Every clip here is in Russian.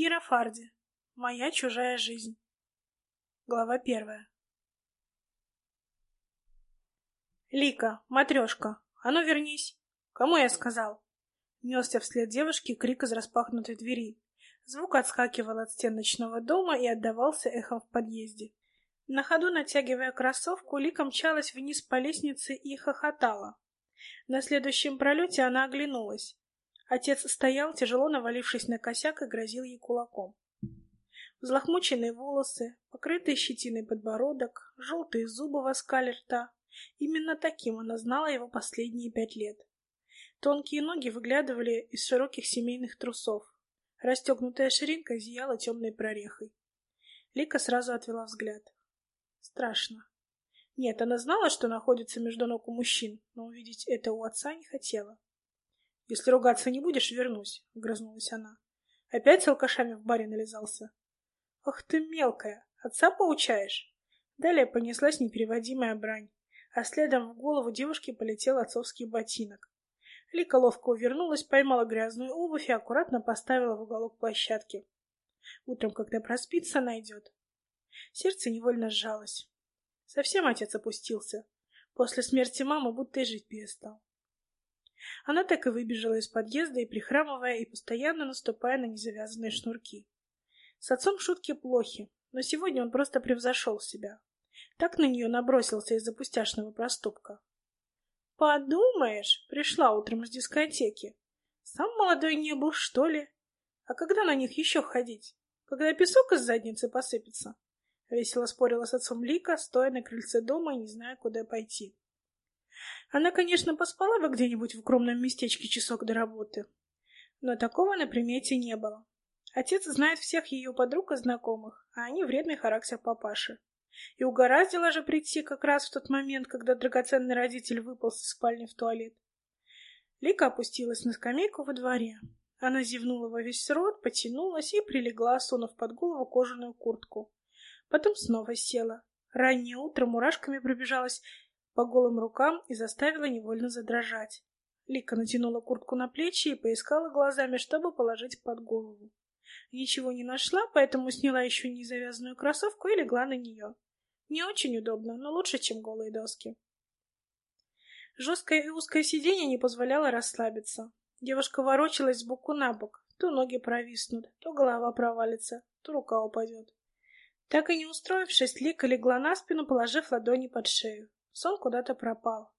Кира Фарди. Моя чужая жизнь. Глава первая. Лика, матрешка, а ну вернись. Кому я сказал? Несся вслед девушки крик из распахнутой двери. Звук отскакивал от стен ночного дома и отдавался эхом в подъезде. На ходу, натягивая кроссовку, Лика мчалась вниз по лестнице и хохотала. На следующем пролете она оглянулась. Отец стоял, тяжело навалившись на косяк, и грозил ей кулаком. Взлохмоченные волосы, покрытый щетиной подбородок, желтые зубы в оскале рта. Именно таким она знала его последние пять лет. Тонкие ноги выглядывали из широких семейных трусов. Расстегнутая ширинка зияла темной прорехой. Лика сразу отвела взгляд. Страшно. Нет, она знала, что находится между ног у мужчин, но увидеть это у отца не хотела. Если ругаться не будешь, вернусь, — огрызнулась она. Опять с алкашами в баре нализался. Ах ты мелкая, отца поучаешь? Далее понеслась непереводимая брань, а следом в голову девушки полетел отцовский ботинок. Лика ловко увернулась, поймала грязную обувь и аккуратно поставила в уголок площадки. Утром, когда проспится, найдет. Сердце невольно сжалось. Совсем отец опустился. После смерти мамы будто и жить перестал. Она так и выбежала из подъезда и, прихрамывая и постоянно наступая на незавязанные шнурки. С отцом шутки плохи, но сегодня он просто превзошел себя. Так на нее набросился из-за пустяшного проступка. «Подумаешь, пришла утром из дискотеки. Сам молодой не был, что ли? А когда на них еще ходить? Когда песок из задницы посыпется?» Весело спорила с отцом Лика, стоя на крыльце дома и не зная, куда пойти. Она, конечно, поспала бы где-нибудь в укромном местечке часок до работы, но такого на примете не было. Отец знает всех ее подруг и знакомых, а они вредный характер папаши. И угораздило же прийти как раз в тот момент, когда драгоценный родитель выполз из спальни в туалет. Лика опустилась на скамейку во дворе. Она зевнула во весь рот, потянулась и прилегла, сунув под голову кожаную куртку. Потом снова села. Раннее утро мурашками пробежалась по голым рукам и заставила невольно задрожать. Лика натянула куртку на плечи и поискала глазами, чтобы положить под голову. Ничего не нашла, поэтому сняла еще не завязанную кроссовку и легла на нее. Не очень удобно, но лучше, чем голые доски. Жесткое и узкое сиденье не позволяло расслабиться. Девушка ворочалась с боку на бок. То ноги провиснут, то голова провалится, то рука упадет. Так и не устроившись, Лика легла на спину, положив ладони под шею. Сон куда-то пропал.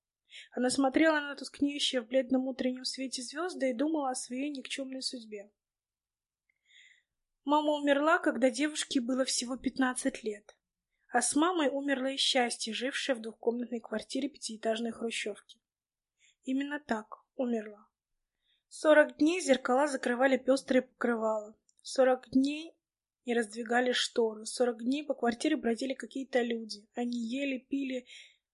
Она смотрела на тускнеющие в бледном утреннем свете звезды и думала о своей никчемной судьбе. Мама умерла, когда девушке было всего пятнадцать лет. А с мамой умерло и счастье, жившее в двухкомнатной квартире пятиэтажной хрущевки. Именно так умерла. Сорок дней зеркала закрывали пестрые покрывала. Сорок дней не раздвигали шторы. Сорок дней по квартире бродили какие-то люди. Они ели, пили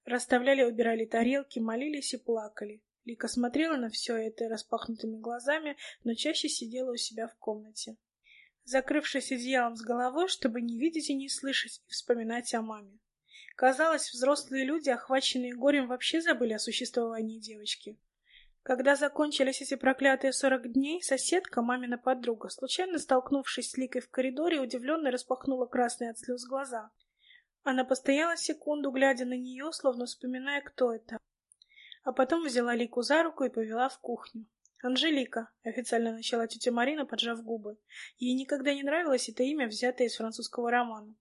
Расставляли, убирали тарелки, молились и плакали. Лика смотрела на все это распахнутыми глазами, но чаще сидела у себя в комнате. Закрывшись одеялом с головой, чтобы не видеть и не слышать, и вспоминать о маме. Казалось, взрослые люди, охваченные горем, вообще забыли о существовании девочки. Когда закончились эти проклятые сорок дней, соседка, мамина подруга, случайно столкнувшись с Ликой в коридоре, удивленно распахнула красные от слез глаза. Она постояла секунду, глядя на нее, словно вспоминая, кто это. А потом взяла Лику за руку и повела в кухню. «Анжелика», — официально начала тетя Марина, поджав губы. Ей никогда не нравилось это имя, взятое из французского романа.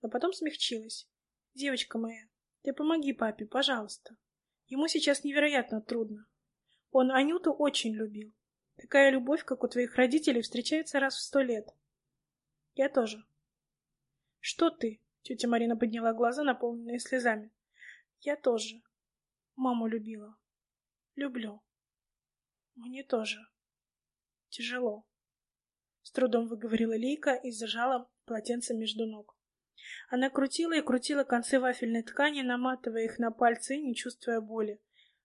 Но потом смягчилась. «Девочка моя, ты помоги папе, пожалуйста. Ему сейчас невероятно трудно. Он Анюту очень любил. Такая любовь, как у твоих родителей, встречается раз в сто лет. Я тоже. Что ты? Тетя Марина подняла глаза, наполненные слезами. Я тоже. Маму любила. Люблю. Мне тоже. Тяжело. С трудом выговорила Лейка и зажала полотенце между ног. Она крутила и крутила концы вафельной ткани, наматывая их на пальцы не чувствуя боли.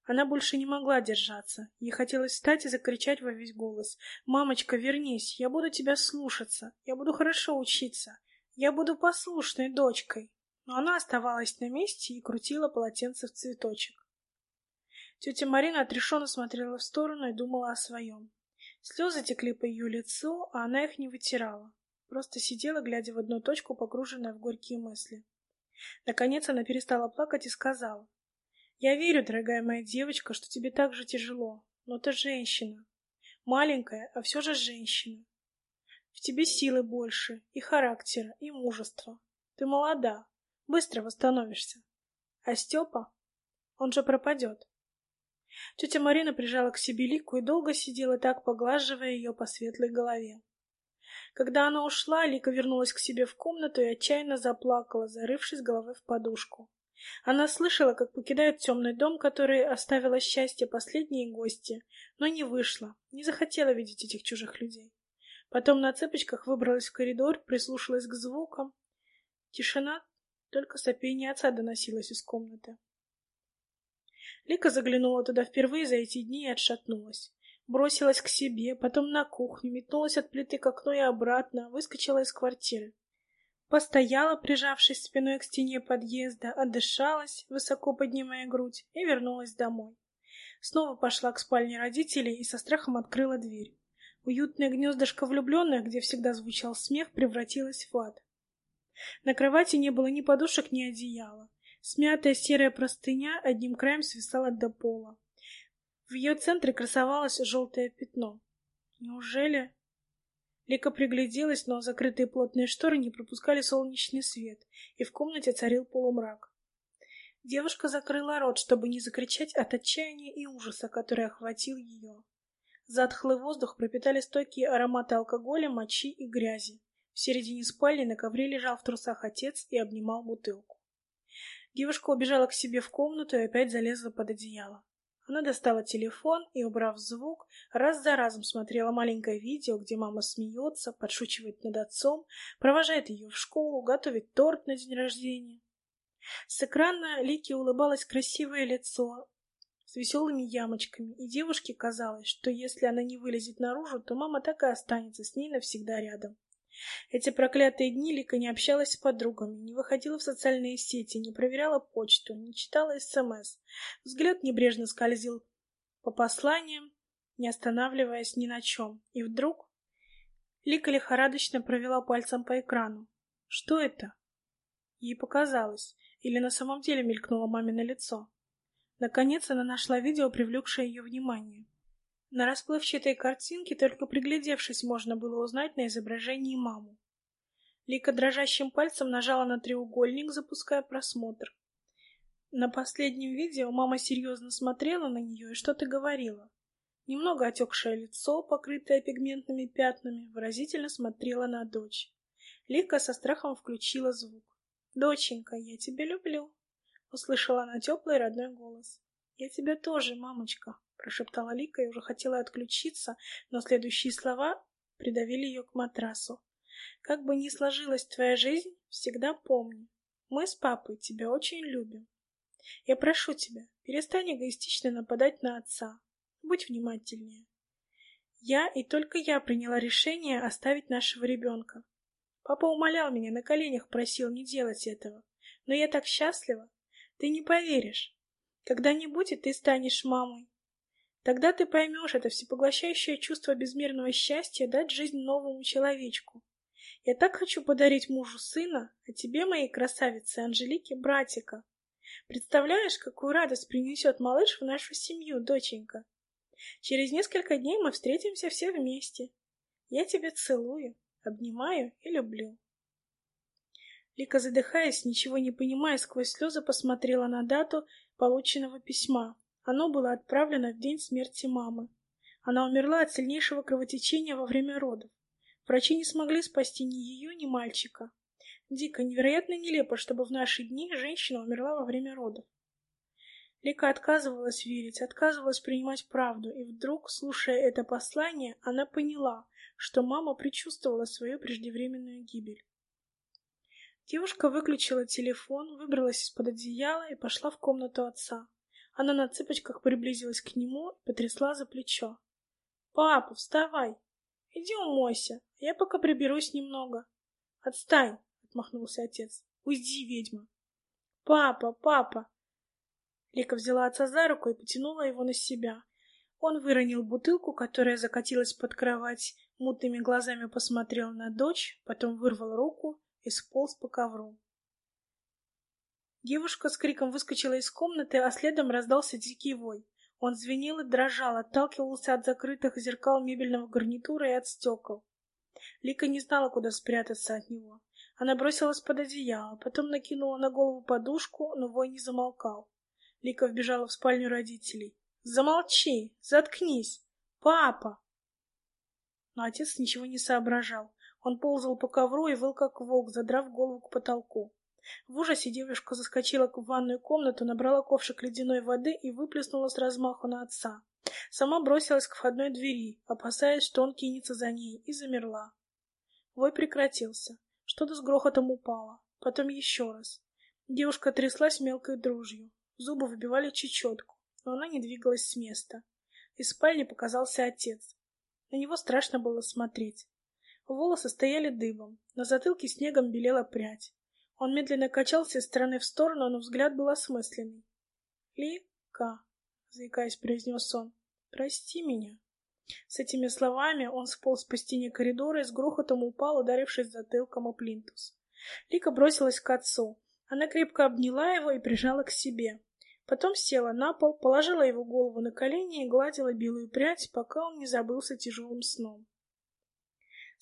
Она больше не могла держаться. Ей хотелось встать и закричать во весь голос. «Мамочка, вернись! Я буду тебя слушаться! Я буду хорошо учиться! Я буду послушной дочкой. Но она оставалась на месте и крутила полотенце в цветочек. Тетя Марина отрешенно смотрела в сторону и думала о своем. Слезы текли по ее лицу, а она их не вытирала. просто сидела, глядя в одну точку, погруженная в горькие мысли. Наконец она перестала плакать и сказала. «Я верю, дорогая моя девочка, что тебе так же тяжело, но ты женщина. Маленькая, а все же женщина. В тебе силы больше, и характера, и мужества. Ты молода, быстро восстановишься. А Степа, он же пропадет. Тетя Марина прижала к себе Лику и долго сидела так, поглаживая ее по светлой голове. Когда она ушла, Лика вернулась к себе в комнату и отчаянно заплакала, зарывшись головой в подушку. Она слышала, как покидают темный дом, который оставило счастье последние гости, но не вышла, не захотела видеть этих чужих людей. Потом на цепочках выбралась в коридор, прислушалась к звукам. Тишина, только сопение отца доносилось из комнаты. Лика заглянула туда впервые за эти дни и отшатнулась. Бросилась к себе, потом на кухню, метнулась от плиты к окну и обратно, выскочила из квартиры. Постояла, прижавшись спиной к стене подъезда, отдышалась, высоко поднимая грудь, и вернулась домой. Снова пошла к спальне родителей и со страхом открыла дверь. Уютное гнездышко влюбленных, где всегда звучал смех, превратилось в ад. На кровати не было ни подушек, ни одеяла. Смятая серая простыня одним краем свисала до пола. В ее центре красовалось желтое пятно. Неужели... Лика пригляделась, но закрытые плотные шторы не пропускали солнечный свет, и в комнате царил полумрак. Девушка закрыла рот, чтобы не закричать от отчаяния и ужаса, который охватил ее. Затхлый воздух пропитали стойкие ароматы алкоголя, мочи и грязи. В середине спальни на ковре лежал в трусах отец и обнимал бутылку. Девушка убежала к себе в комнату и опять залезла под одеяло. Она достала телефон и, убрав звук, раз за разом смотрела маленькое видео, где мама смеется, подшучивает над отцом, провожает ее в школу, готовит торт на день рождения. С экрана Лике улыбалось красивое лицо с веселыми ямочками, и девушке казалось, что если она не вылезет наружу, то мама так и останется с ней навсегда рядом. Эти проклятые дни Лика не общалась с подругами, не выходила в социальные сети, не проверяла почту, не читала СМС. Взгляд небрежно скользил по посланиям, не останавливаясь ни на чем. И вдруг Лика лихорадочно провела пальцем по экрану. Что это? Ей показалось, или на самом деле мелькнуло мамино лицо. Наконец она нашла видео, привлекшее ее внимание. На расплывчатой картинке, только приглядевшись, можно было узнать на изображении маму. Лика дрожащим пальцем нажала на треугольник, запуская просмотр. На последнем видео мама серьезно смотрела на нее и что-то говорила. Немного отекшее лицо, покрытое пигментными пятнами, выразительно смотрела на дочь. Лика со страхом включила звук. «Доченька, я тебя люблю», — услышала она теплый родной голос. «Я тебя тоже, мамочка», — прошептала Лика и уже хотела отключиться, но следующие слова придавили ее к матрасу. «Как бы ни сложилась твоя жизнь, всегда помни, мы с папой тебя очень любим. Я прошу тебя, перестань эгоистично нападать на отца. Будь внимательнее. Я и только я приняла решение оставить нашего ребенка. Папа умолял меня, на коленях просил не делать этого. Но я так счастлива. Ты не поверишь. Когда-нибудь и ты станешь мамой. Тогда ты поймешь это всепоглощающее чувство безмерного счастья дать жизнь новому человечку. Я так хочу подарить мужу сына, а тебе, моей красавице Анжелике, братика. Представляешь, какую радость принесет малыш в нашу семью, доченька? Через несколько дней мы встретимся все вместе. Я тебя целую, обнимаю и люблю. Лика, задыхаясь, ничего не понимая, сквозь слезы посмотрела на дату полученного письма. Оно было отправлено в день смерти мамы. Она умерла от сильнейшего кровотечения во время родов. Врачи не смогли спасти ни ее, ни мальчика. Дико, невероятно нелепо, чтобы в наши дни женщина умерла во время родов. Лика отказывалась верить, отказывалась принимать правду, и вдруг, слушая это послание, она поняла, что мама предчувствовала свою преждевременную гибель. Девушка выключила телефон, выбралась из-под одеяла и пошла в комнату отца. Она на цыпочках приблизилась к нему и потрясла за плечо. «Папа, вставай! Иди умойся, а я пока приберусь немного». «Отстань!» — отмахнулся отец. «Уйди, ведьма!» «Папа, папа!» Лика взяла отца за руку и потянула его на себя. Он выронил бутылку, которая закатилась под кровать, мутными глазами посмотрел на дочь, потом вырвал руку и сполз по ковру. Девушка с криком выскочила из комнаты, а следом раздался дикий вой. Он звенел и дрожал, отталкивался от закрытых зеркал мебельного гарнитура и от стекол. Лика не знала, куда спрятаться от него. Она бросилась под одеяло, потом накинула на голову подушку, но вой не замолкал. Лика вбежала в спальню родителей. Замолчи! Заткнись! Папа! Но отец ничего не соображал. Он ползал по ковру и выл как волк, задрав голову к потолку. В ужасе девушка заскочила в ванную комнату, набрала ковшик ледяной воды и выплеснула с размаху на отца. Сама бросилась к входной двери, опасаясь, что он кинется за ней, и замерла. Вой прекратился. Что-то с грохотом упало. Потом еще раз. Девушка тряслась мелкой дрожью. Зубы выбивали чечетку но она не двигалась с места. Из спальни показался отец. На него страшно было смотреть. Волосы стояли дыбом, на затылке снегом белела прядь. Он медленно качался из стороны в сторону, но взгляд был осмысленный. «Лика», — заикаясь, произнес он, — «прости меня». С этими словами он сполз по стене коридора и с грохотом упал, ударившись затылком о плинтус. Лика бросилась к отцу. Она крепко обняла его и прижала к себе. Потом села на пол, положила его голову на колени и гладила белую прядь, пока он не забылся тяжелым сном.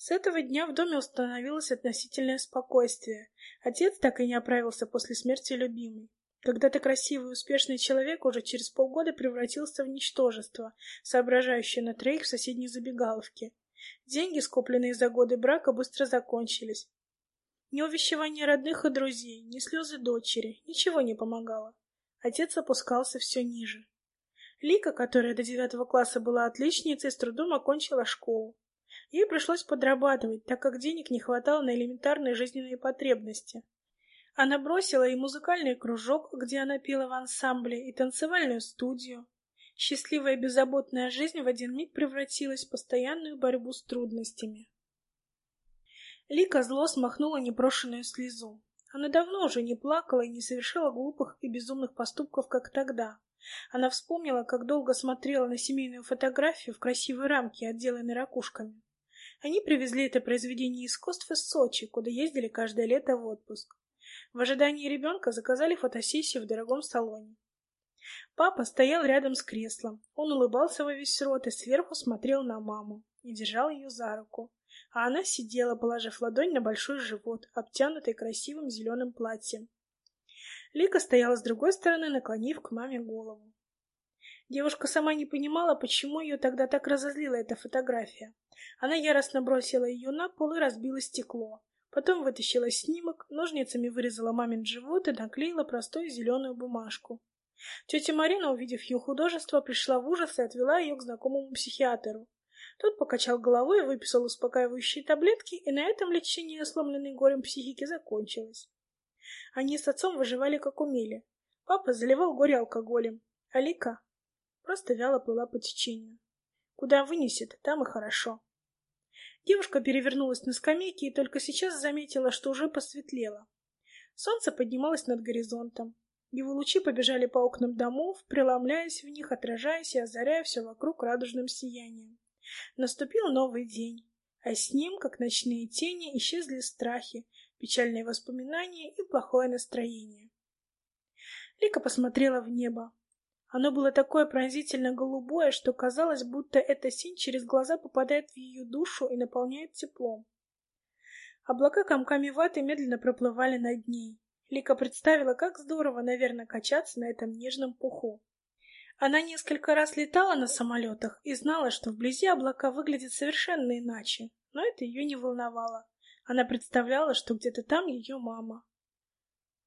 С этого дня в доме установилось относительное спокойствие. Отец так и не оправился после смерти любимой. Когда-то красивый и успешный человек уже через полгода превратился в ничтожество, соображающее на троих в соседней забегаловке. Деньги, скопленные за годы брака, быстро закончились. Ни увещевание родных и друзей, ни слезы дочери, ничего не помогало. Отец опускался все ниже. Лика, которая до девятого класса была отличницей, с трудом окончила школу. Ей пришлось подрабатывать, так как денег не хватало на элементарные жизненные потребности. Она бросила и музыкальный кружок, где она пела в ансамбле, и танцевальную студию. Счастливая беззаботная жизнь в один миг превратилась в постоянную борьбу с трудностями. Лика зло смахнула непрошенную слезу. Она давно уже не плакала и не совершала глупых и безумных поступков, как тогда. Она вспомнила, как долго смотрела на семейную фотографию в красивой рамке, отделанной ракушками. Они привезли это произведение искусств из Сочи, куда ездили каждое лето в отпуск. В ожидании ребенка заказали фотосессию в дорогом салоне. Папа стоял рядом с креслом. Он улыбался во весь рот и сверху смотрел на маму и держал ее за руку а она сидела, положив ладонь на большой живот, обтянутый красивым зеленым платьем. Лика стояла с другой стороны, наклонив к маме голову. Девушка сама не понимала, почему ее тогда так разозлила эта фотография. Она яростно бросила ее на пол и разбила стекло. Потом вытащила снимок, ножницами вырезала мамин живот и наклеила простую зеленую бумажку. Тетя Марина, увидев ее художество, пришла в ужас и отвела ее к знакомому психиатру. Тот покачал головой, выписал успокаивающие таблетки, и на этом лечение сломленной горем психики закончилось. Они с отцом выживали как умели. Папа заливал горе алкоголем, а Лика просто вяло плыла по течению. Куда вынесет, там и хорошо. Девушка перевернулась на скамейке и только сейчас заметила, что уже посветлело. Солнце поднималось над горизонтом. Его лучи побежали по окнам домов, преломляясь в них, отражаясь и озаряя все вокруг радужным сиянием. Наступил новый день, а с ним, как ночные тени, исчезли страхи, печальные воспоминания и плохое настроение. Лика посмотрела в небо. Оно было такое пронзительно голубое, что казалось, будто эта синь через глаза попадает в ее душу и наполняет теплом. Облака комками ваты медленно проплывали над ней. Лика представила, как здорово, наверное, качаться на этом нежном пуху. Она несколько раз летала на самолетах и знала, что вблизи облака выглядят совершенно иначе, но это ее не волновало. Она представляла, что где-то там ее мама.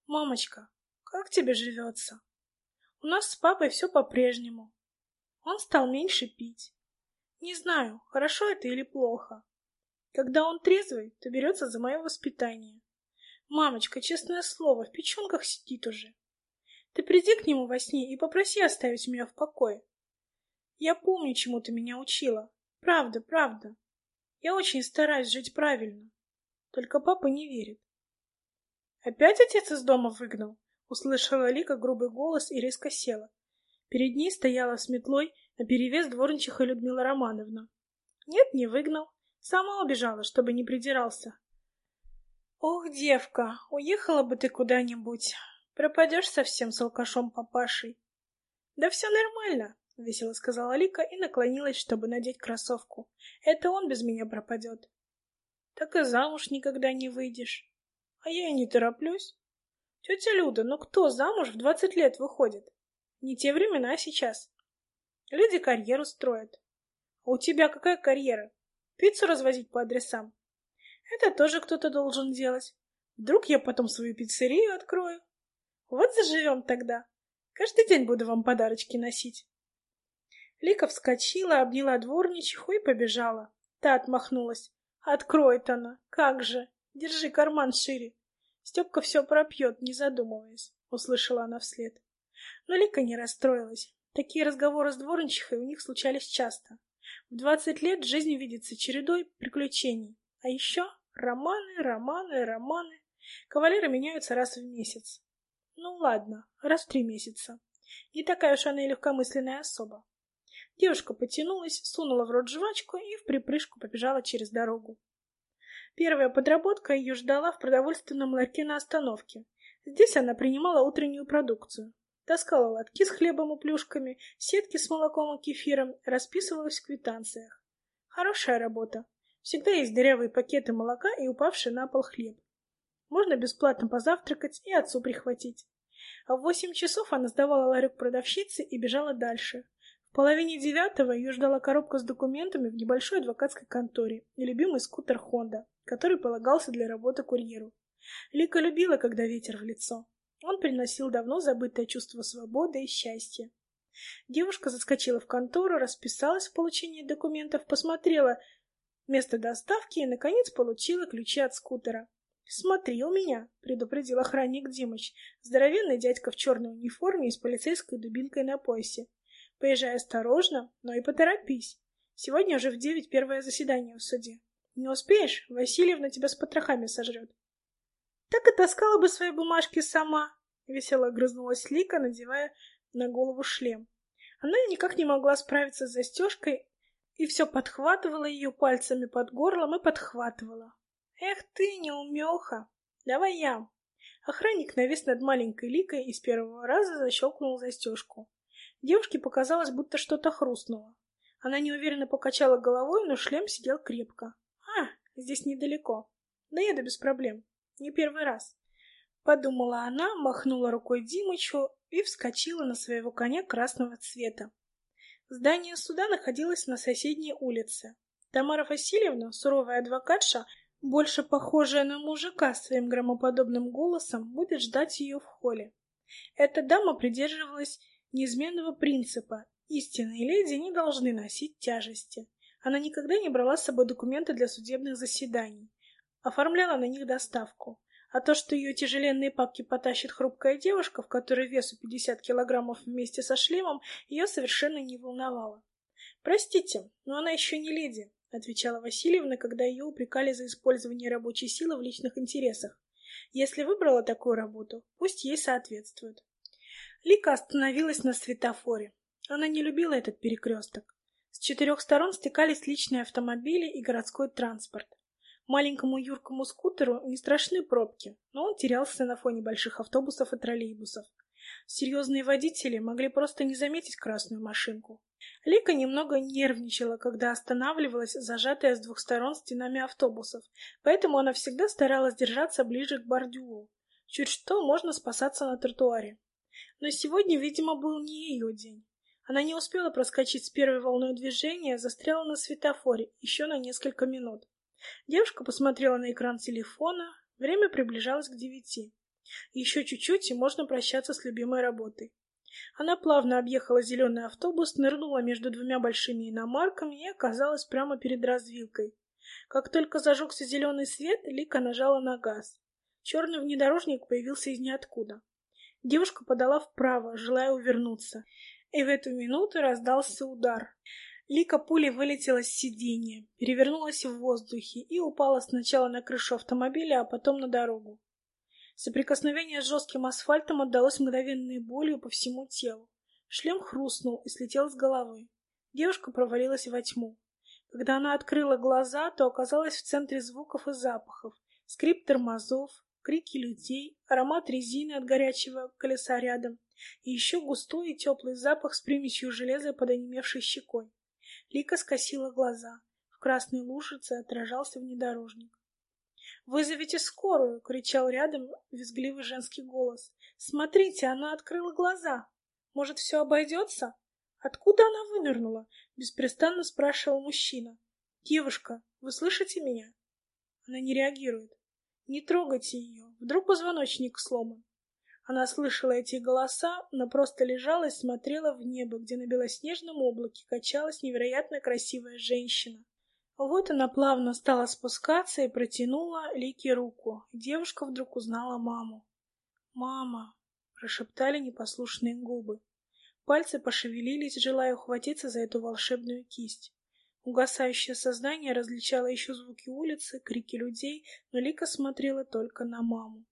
«Мамочка, как тебе живется?» «У нас с папой все по-прежнему. Он стал меньше пить. Не знаю, хорошо это или плохо. Когда он трезвый, то берется за мое воспитание. Мамочка, честное слово, в печенках сидит уже. Ты приди к нему во сне и попроси оставить меня в покое. Я помню, чему ты меня учила. Правда, правда. Я очень стараюсь жить правильно. Только папа не верит. Опять отец из дома выгнал? Услышала Лика грубый голос и резко села. Перед ней стояла с метлой А перевес дворничиха Людмила Романовна. Нет, не выгнал. Сама убежала, чтобы не придирался. Ох, девка, уехала бы ты куда-нибудь. Пропадешь совсем с алкашом папашей. Да все нормально, — весело сказала Лика и наклонилась, чтобы надеть кроссовку. «Это он без меня пропадет». «Так и замуж никогда не выйдешь». «А я и не тороплюсь». «Тетя Люда, ну кто замуж в двадцать лет выходит? Не те времена сейчас. Люди карьеру строят. А у тебя какая карьера? Пиццу развозить по адресам? Это тоже кто-то должен делать. Вдруг я потом свою пиццерию открою? Вот заживем тогда. Каждый день буду вам подарочки носить. Лика вскочила, обняла дворничиху и побежала. Та отмахнулась. Откроет она. Как же. Держи карман шире. Степка все пропьет, не задумываясь, услышала она вслед. Но Лика не расстроилась. Такие разговоры с дворничихой у них случались часто. В двадцать лет жизнь видится чередой приключений. А еще романы, романы, романы. Кавалеры меняются раз в месяц. Ну ладно, раз в три месяца. Не такая уж она и легкомысленная особа. Девушка потянулась, сунула в рот жвачку и в припрыжку побежала через дорогу. Первая подработка ее ждала в продовольственном ларьке на остановке. Здесь она принимала утреннюю продукцию. Таскала лотки с хлебом и плюшками, сетки с молоком и кефиром, расписывалась в квитанциях. Хорошая работа. Всегда есть дырявые пакеты молока и упавший на пол хлеб. Можно бесплатно позавтракать и отцу прихватить. А в восемь часов она сдавала ларек продавщице и бежала дальше половине девятого ее ждала коробка с документами в небольшой адвокатской конторе и любимый скутер Honda, который полагался для работы курьеру. Лика любила, когда ветер в лицо. Он приносил давно забытое чувство свободы и счастья. Девушка заскочила в контору, расписалась в получении документов, посмотрела место доставки и, наконец, получила ключи от скутера. «Смотри у меня», — предупредил охранник Димыч, здоровенный дядька в черной униформе и с полицейской дубинкой на поясе. Поезжай осторожно, но и поторопись. Сегодня уже в девять первое заседание в суде. Не успеешь, Васильевна тебя с потрохами сожрет. Так и таскала бы свои бумажки сама, — весело огрызнулась Лика, надевая на голову шлем. Она никак не могла справиться с застежкой и все подхватывала ее пальцами под горлом и подхватывала. «Эх ты, неумеха! Давай я!» Охранник навис над маленькой Ликой и с первого раза защелкнул застежку. Девушке показалось, будто что-то хрустнуло. Она неуверенно покачала головой, но шлем сидел крепко. «А, здесь недалеко. Доеду без проблем. Не первый раз». Подумала она, махнула рукой Димычу и вскочила на своего коня красного цвета. Здание суда находилось на соседней улице. Тамара Васильевна, суровая адвокатша, больше похожая на мужика своим громоподобным голосом, будет ждать ее в холле. Эта дама придерживалась неизменного принципа истинные леди не должны носить тяжести. Она никогда не брала с собой документы для судебных заседаний, оформляла на них доставку. А то, что ее тяжеленные папки потащит хрупкая девушка, в которой весу 50 килограммов вместе со шлемом, ее совершенно не волновало. «Простите, но она еще не леди», — отвечала Васильевна, когда ее упрекали за использование рабочей силы в личных интересах. «Если выбрала такую работу, пусть ей соответствует». Лика остановилась на светофоре. Она не любила этот перекресток. С четырех сторон стекались личные автомобили и городской транспорт. Маленькому юркому скутеру не страшны пробки, но он терялся на фоне больших автобусов и троллейбусов. Серьезные водители могли просто не заметить красную машинку. Лика немного нервничала, когда останавливалась, зажатая с двух сторон стенами автобусов, поэтому она всегда старалась держаться ближе к бордюру. Чуть что, можно спасаться на тротуаре. Но сегодня, видимо, был не ее день. Она не успела проскочить с первой волной движения, застряла на светофоре еще на несколько минут. Девушка посмотрела на экран телефона. Время приближалось к девяти. Еще чуть-чуть, и можно прощаться с любимой работой. Она плавно объехала зеленый автобус, нырнула между двумя большими иномарками и оказалась прямо перед развилкой. Как только зажегся зеленый свет, Лика нажала на газ. Черный внедорожник появился из ниоткуда. Девушка подала вправо, желая увернуться. И в эту минуту раздался удар. Лика пулей вылетела с сиденья, перевернулась в воздухе и упала сначала на крышу автомобиля, а потом на дорогу. Соприкосновение с жестким асфальтом отдалось мгновенной болью по всему телу. Шлем хрустнул и слетел с головы. Девушка провалилась во тьму. Когда она открыла глаза, то оказалась в центре звуков и запахов. Скрип тормозов, крики людей, аромат резины от горячего колеса рядом и еще густой и теплый запах с примесью железа под онемевшей щекой. Лика скосила глаза. В красной лужице отражался внедорожник. «Вызовите скорую!» — кричал рядом визгливый женский голос. «Смотрите, она открыла глаза! Может, все обойдется?» «Откуда она вынырнула?» — беспрестанно спрашивал мужчина. «Девушка, вы слышите меня?» Она не реагирует. «Не трогайте ее, вдруг позвоночник сломан». Она слышала эти голоса, но просто лежала и смотрела в небо, где на белоснежном облаке качалась невероятно красивая женщина. Вот она плавно стала спускаться и протянула Лике руку. Девушка вдруг узнала маму. «Мама!» — прошептали непослушные губы. Пальцы пошевелились, желая ухватиться за эту волшебную кисть. Угасающее сознание различало еще звуки улицы, крики людей, но Лика смотрела только на маму.